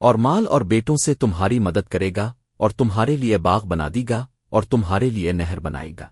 اور مال اور بیٹوں سے تمہاری مدد کرے گا اور تمہارے لیے باغ بنا دی گا اور تمہارے لیے نہر بنائے گا۔